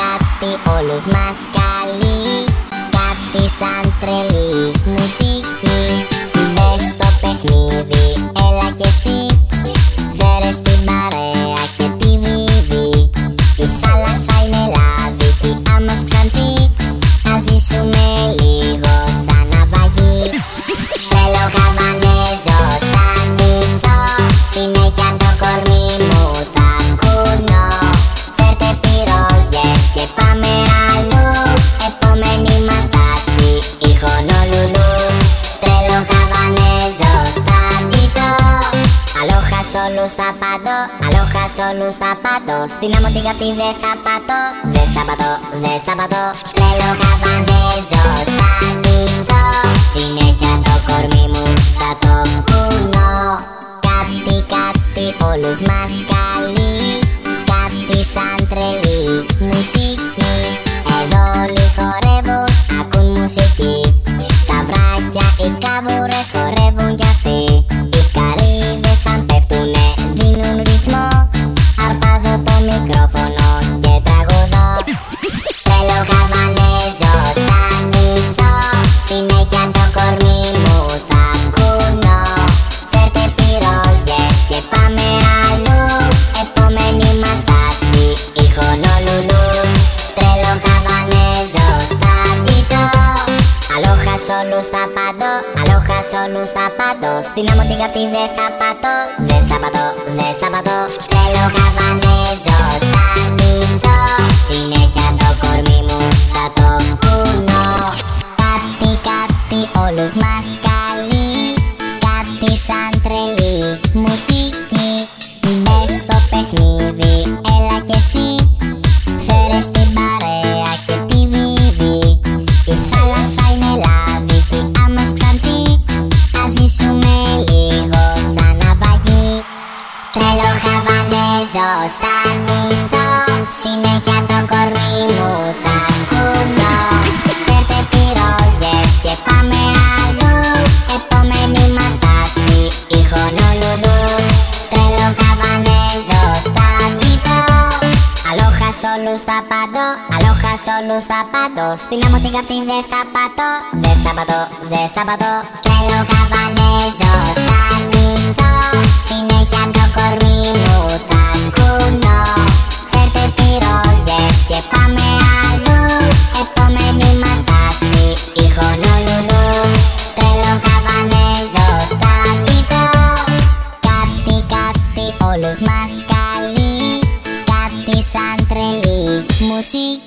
κάτι όλους μας καλεί Κάτι σαν τρελή μουσική Αλόχα σ' όλους θα πατώ, αλόχα σ' όλους θα πατώ Στην άμμο την καυτή δεν θα πατώ, δεν θα πατώ, δεν θα πατώ. Τρέλο χαβανέζο στα νύχτω Συνέχεια το κορμί μου θα το κουνώ. Κάτι, κάτι όλους μας καλεί. Κάτι σαν τρελή μουσική. Εδώ όλοι χορεύουν, ακούν μουσική. Στα βράχια οι καβούρες χορεύουν κι αυτοί αλόχα σ' όλους θα πατώ Στην άμμο την καυτή δεν θα πατώ, δεν θα πατώ, δεν θα πατώ. Τρέλο χαβανέζο στα νύχτω Συνέχεια το κορμί μου θα το κουνώ. Κάτι, κάτι όλους μας καλεί. Κάτι σαν τρελή μουσική. Μπες στο παιχνίδι, έλα κι εσύ. Φέρε στην παρέα χαβανέζο στα νύχτω Συνέχεια το κορμί μου θα κουνώ. Φέρτε πυρόγες και πάμε αλλού Επόμενη μας στάση η Χονολουλού Τρέλο χαβανέζο στα νύχτω Αλόχα σ' όλους θα πατώ, αλόχα σ' όλους θα πατώ Στην άμμο την καυτή δεν θα πατώ, δεν θα πατώ, δεν θα πατώ. Τρέλο χαβανέζο στα μας καλεί